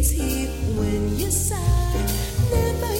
days here when you sigh. Never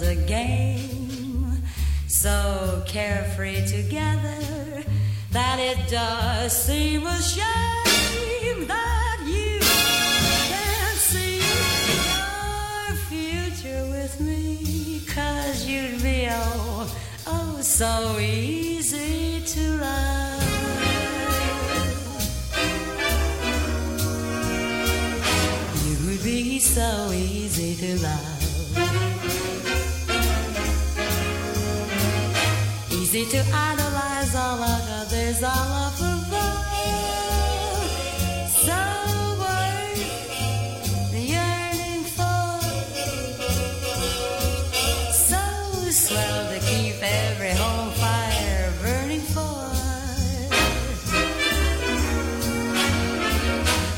At the game, so carefree together that it does seem a shame that you can't see your future with me. Cause you'd be oh, oh, so easy to love. Be so easy to love. Easy to idolize all of others all up above. So worth the yearning for. So swell to keep every home fire burning for.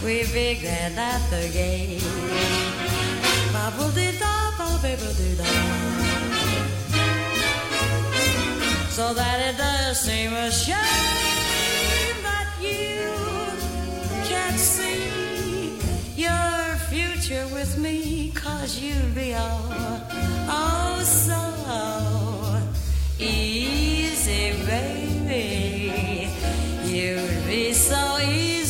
We began at the gate. Ba-ba-dee-da, ba-ba-dee-da so that it does seem a shame that you can't see your future with me cause you'd be all oh so easy baby. You'd be so easy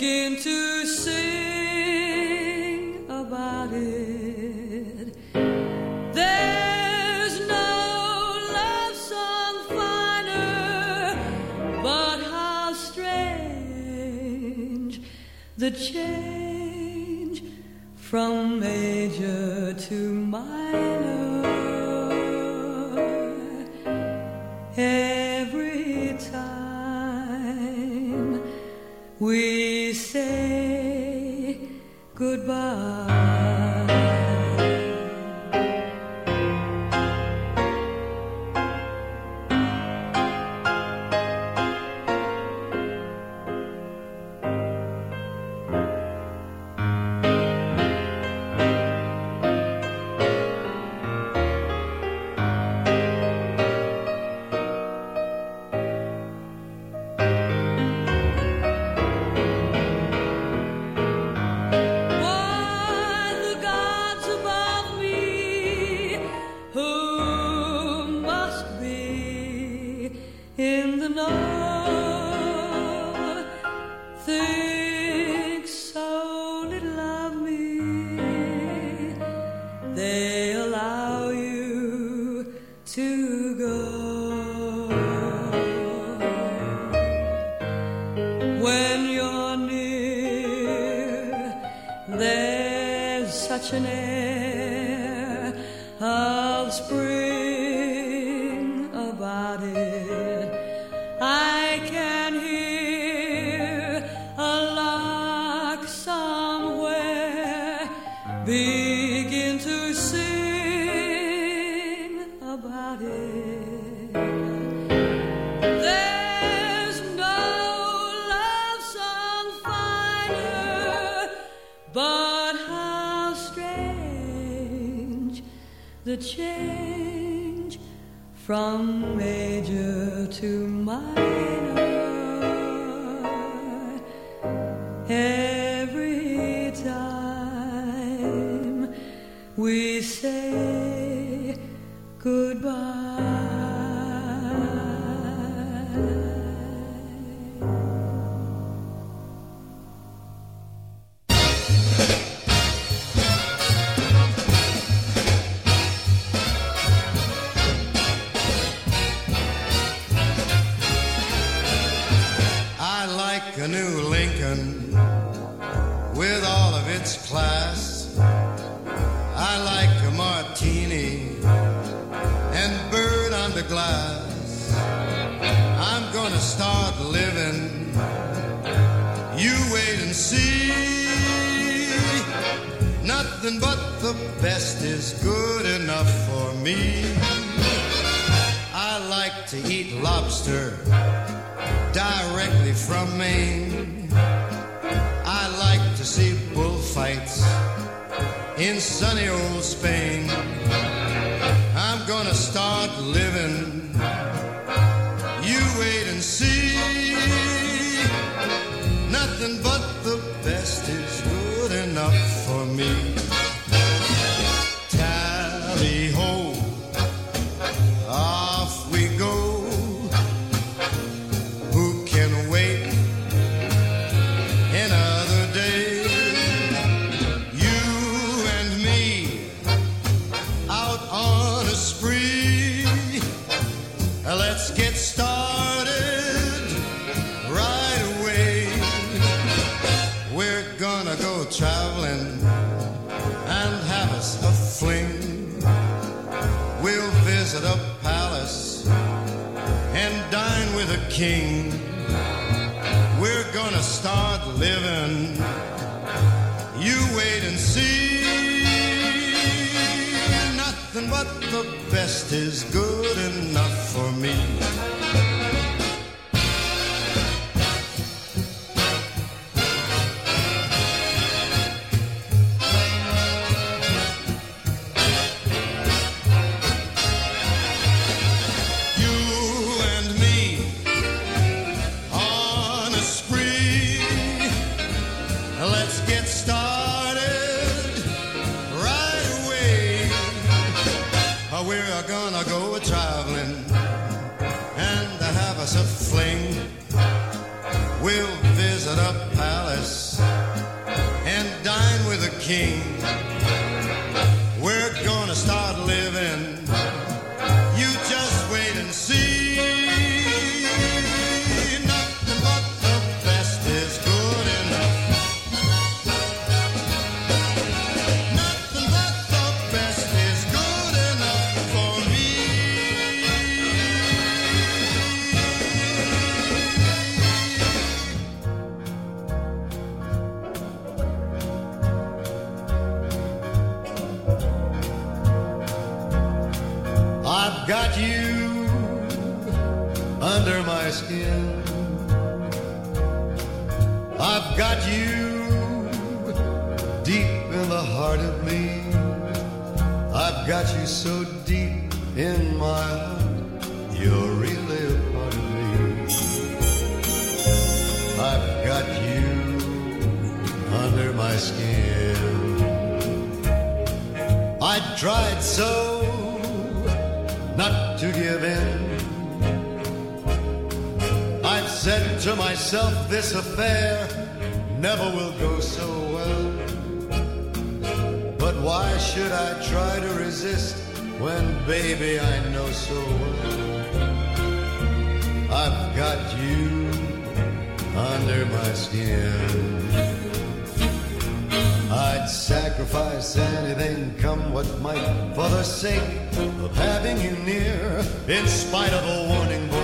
begin to sing about it. There's no love song finer, but how strange the change from major to minor. the change from major to minor. Hey. us and dine with a king. We're gonna start living. You wait and see. Nothing but the best is good enough for me. at a palace and dine with a king. said to myself, this affair never will go so well. But why should I try to resist when, baby, I know so well I've got you under my skin? I'd sacrifice anything, come what might, for the sake of having you near, in spite of a warning.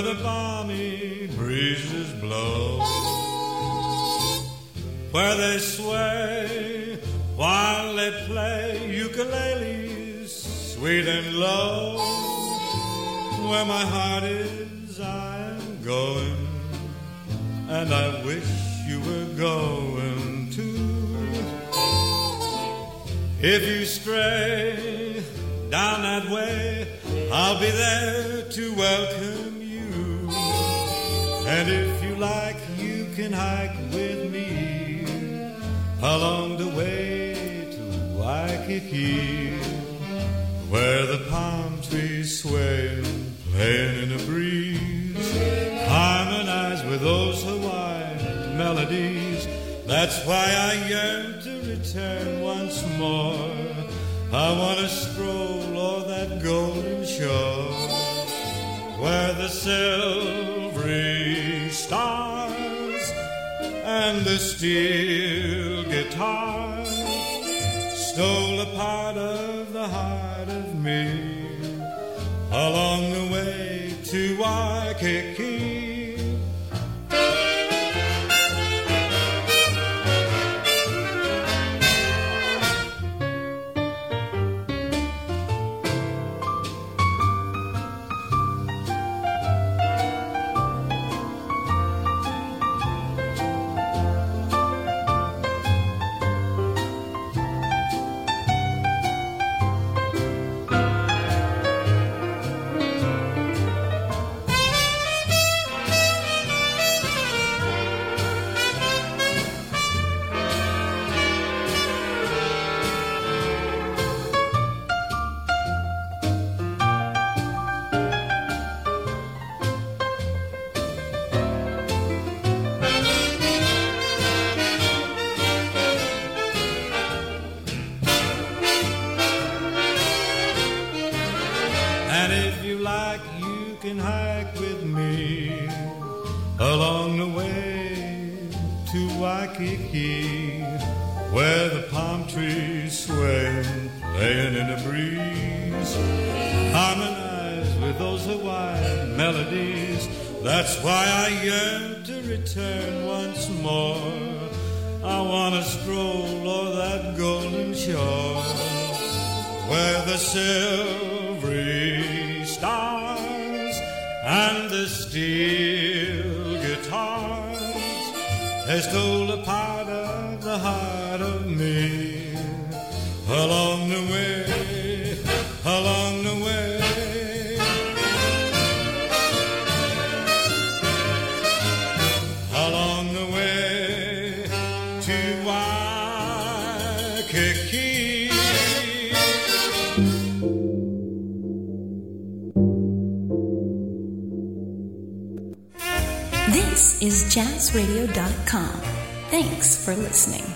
Where the balmy breezes blow, where they sway while they play ukuleles sweet and low, where my heart is, I am going, and I wish you were going too. If you stray down that way, I'll be there to welcome. And if you like, you can hike with me along the way to Waikiki, where the palm trees sway, playing in a breeze, harmonize with those Hawaiian melodies. That's why I yearn to return once more. I want to stroll o'er that golden shore where the silvery stars and the steel guitars stole a part of the heart of me along the way to Waikiki. Is jazzradio.com. Thanks for listening.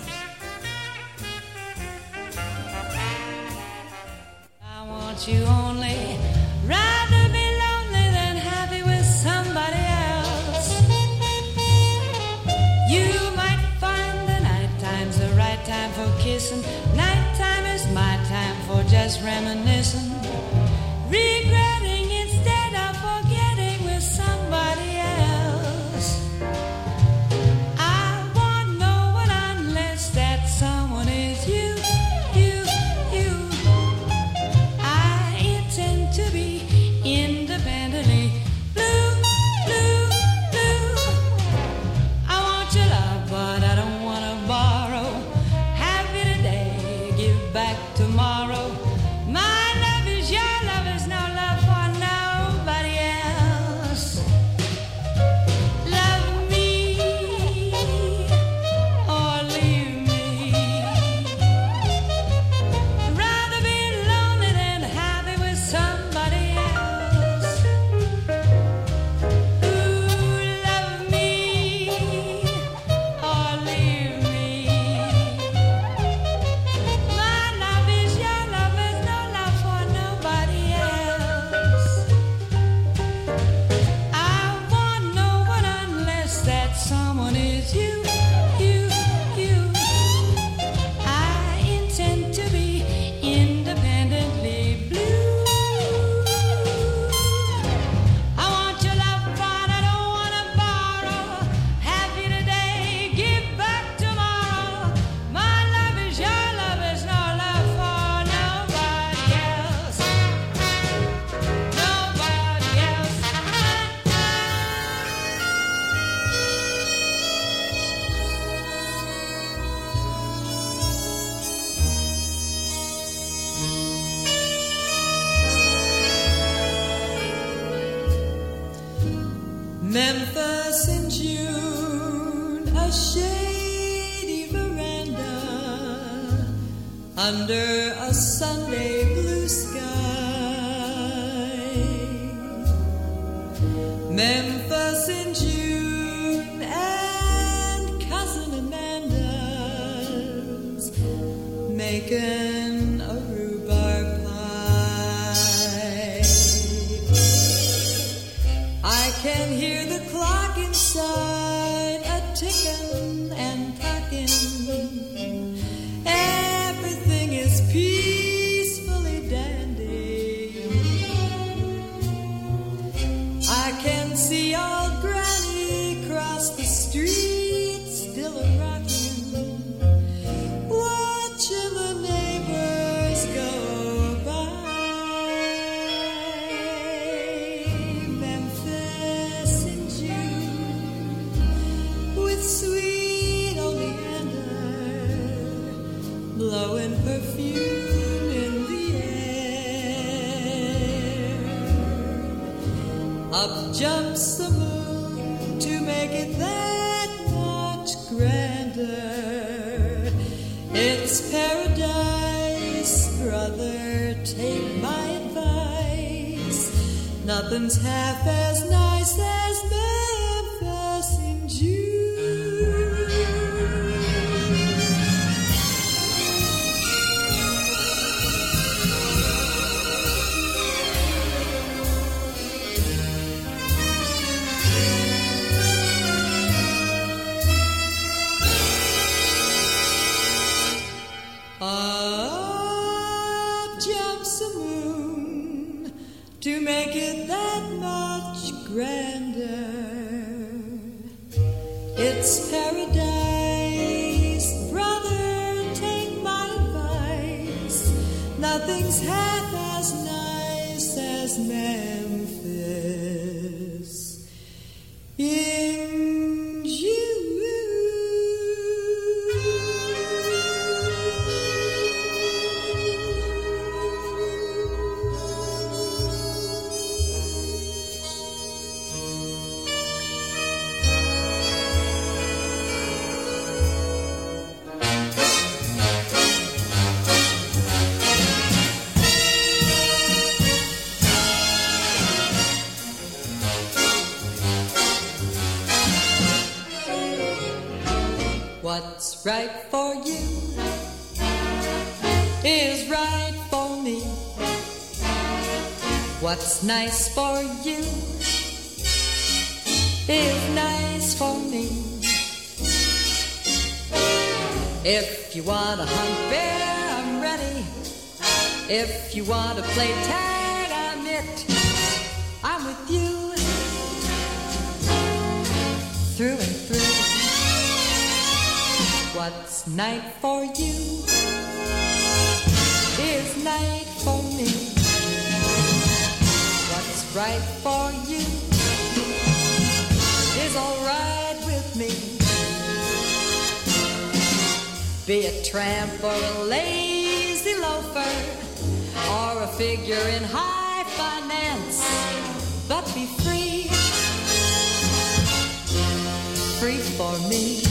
Right for you is right for me. What's nice for you is nice for me. If you want to hunt bear, I'm ready. If you want to play tag, I'm it. I'm with you through and. What's night for you is night for me. What's right for you is alright with me. Be a tramp or a lazy loafer or a figure in high finance, but be free, free for me.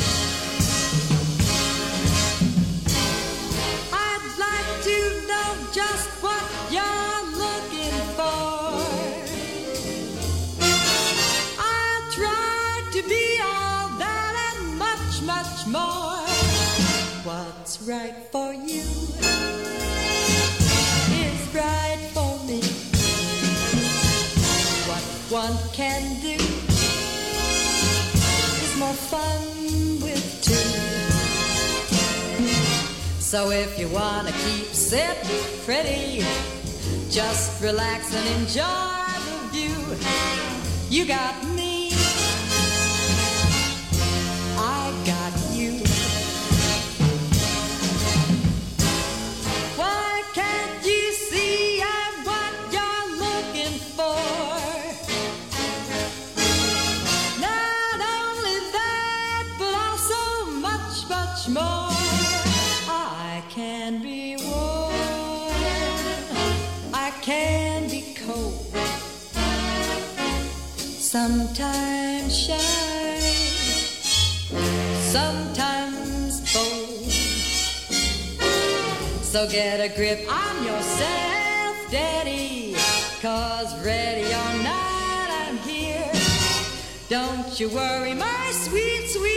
Just what you're looking for. I'll try to be all that and much, much more. What's right for you is right for me. What one can do is more fun with two. So if you wanna keep sitting pretty, just relax and enjoy the view. You got me, I got you. Why can't you see I'm what you're looking for? sometimes shy, sometimes bold. So get a grip on yourself, Daddy, cause ready or not, I'm here. Don't you worry, my sweet, sweet.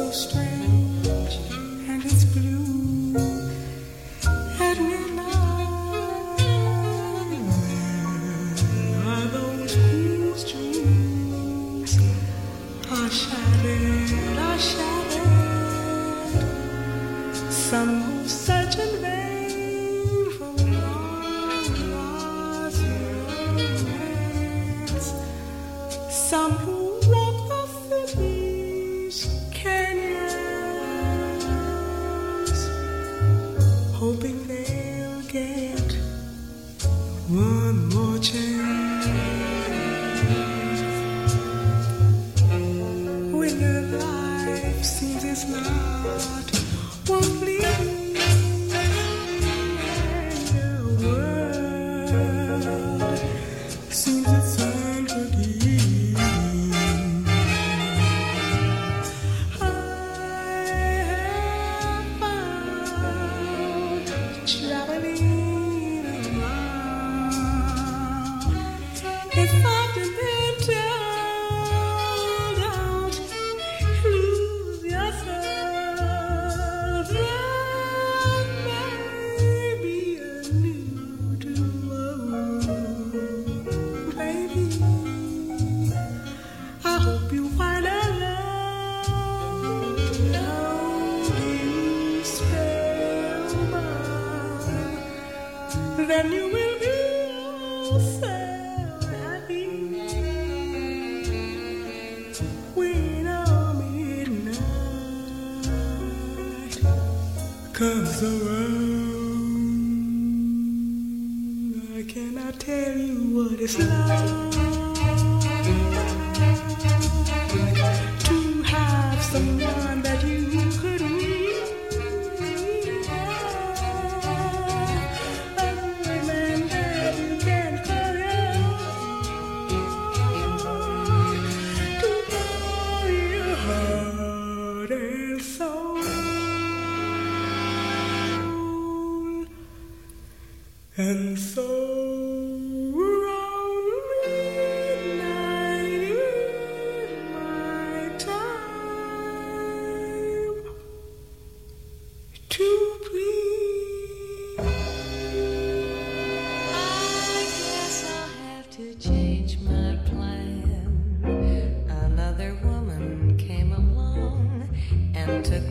so strange.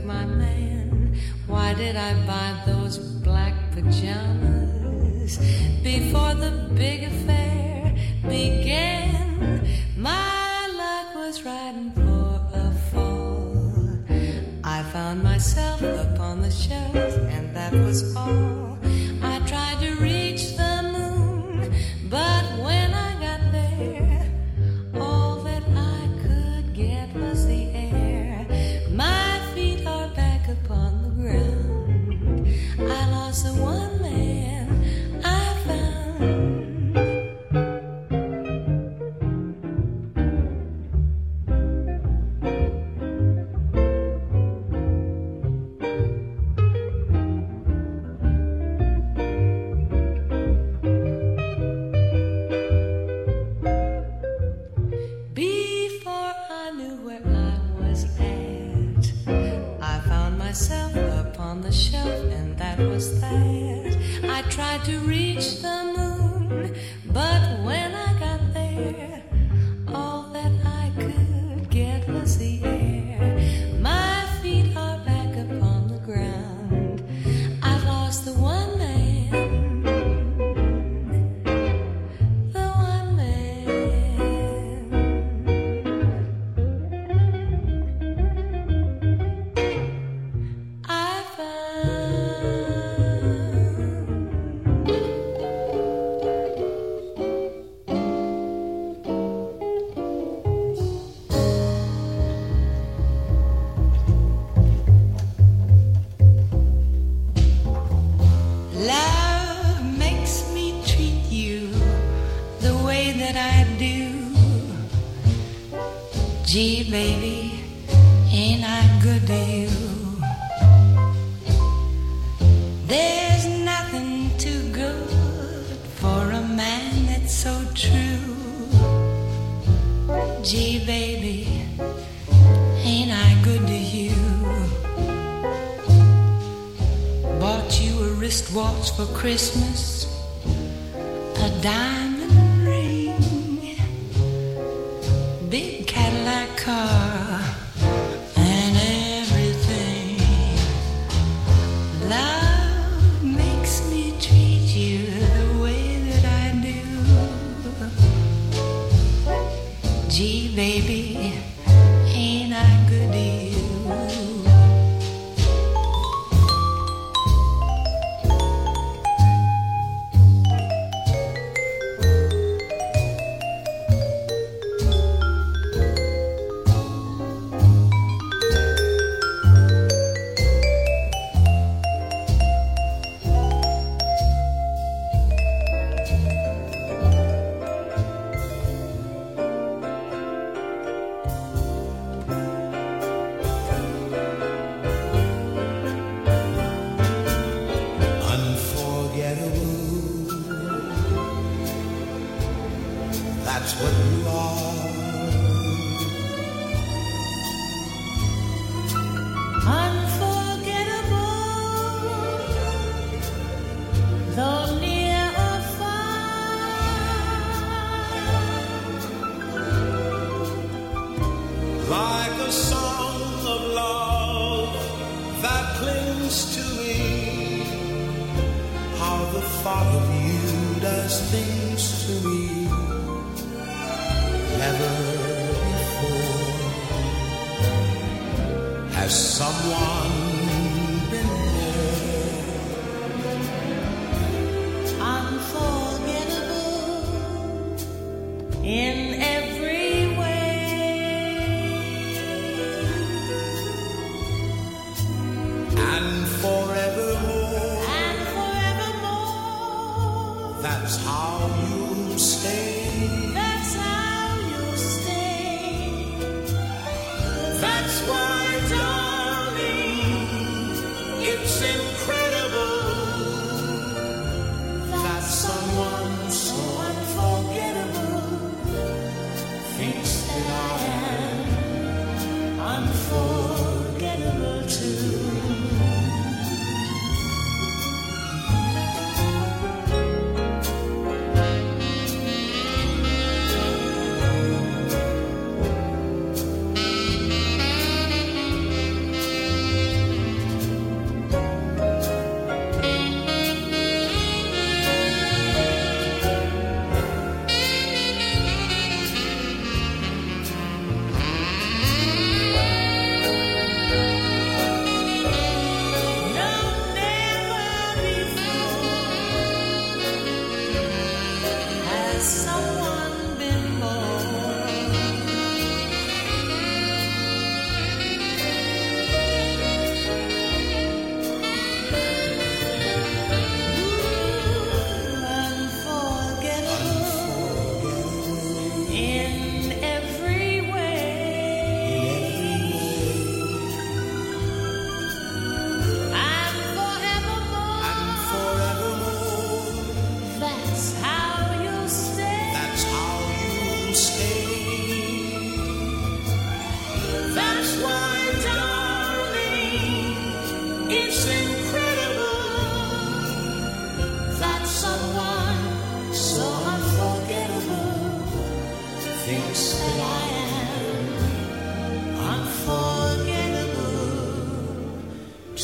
my man? Why did I buy those black pajamas before the big affair began? My luck was riding for a fall. I found myself upon the shelf, and that was all. For Christmas, a diamond in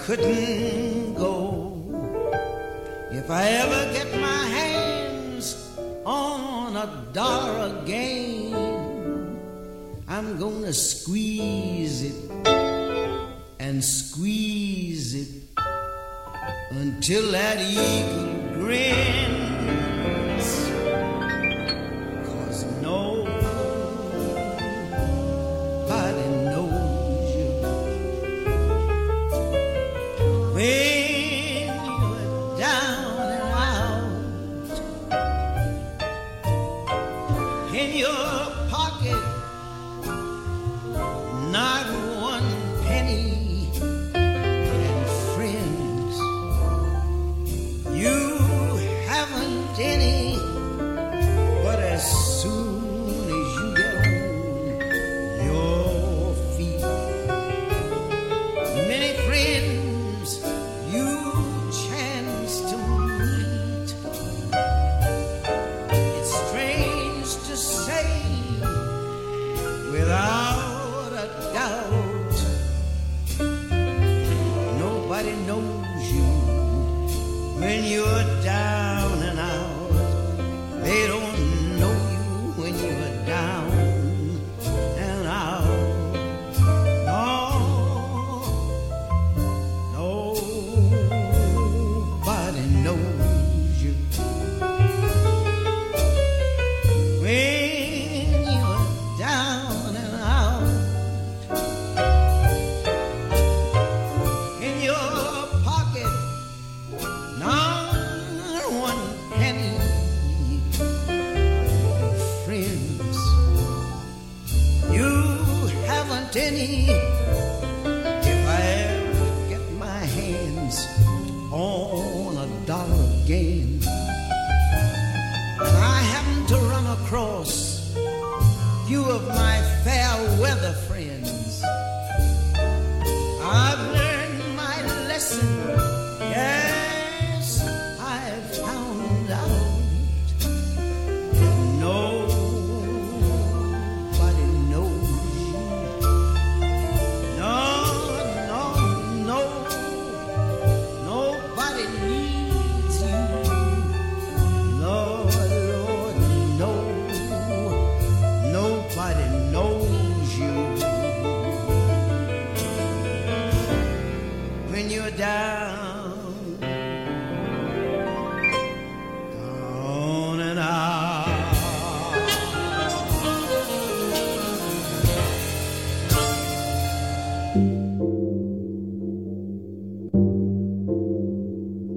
couldn't go. If I ever get my hands on a dollar again, I'm gonna squeeze it and squeeze it until that eagle grin.